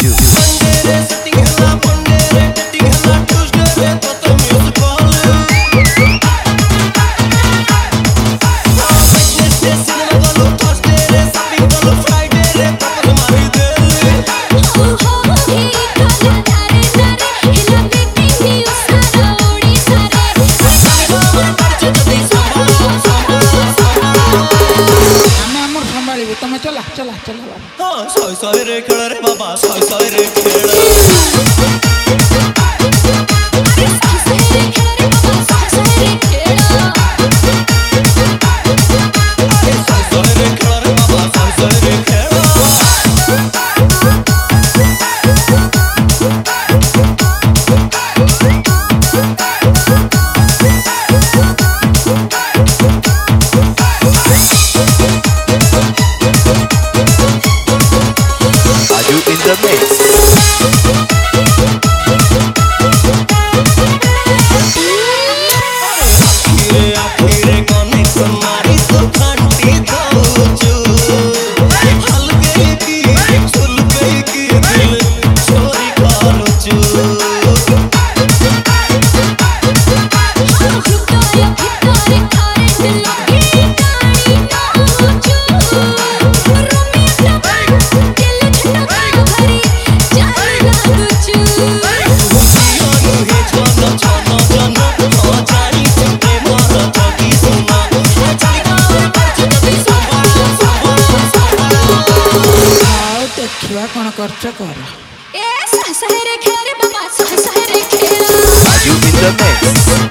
do. चला चला चला हाँ सोई सोई रे खेळ रे बाबा सोई सोई रे खेळ the mix? ଦେଖିବା କ'ଣ କରୁଛ କର Are you in the mix? ଶହେ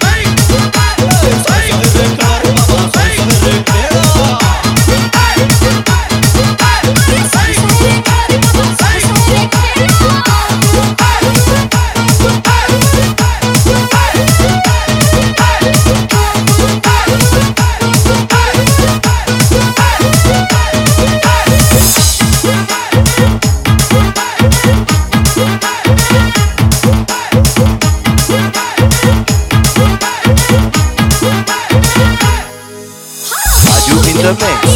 The mix?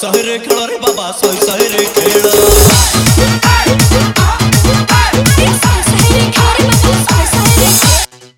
সহরে খেলো রে বাবা সই সহরে খেলো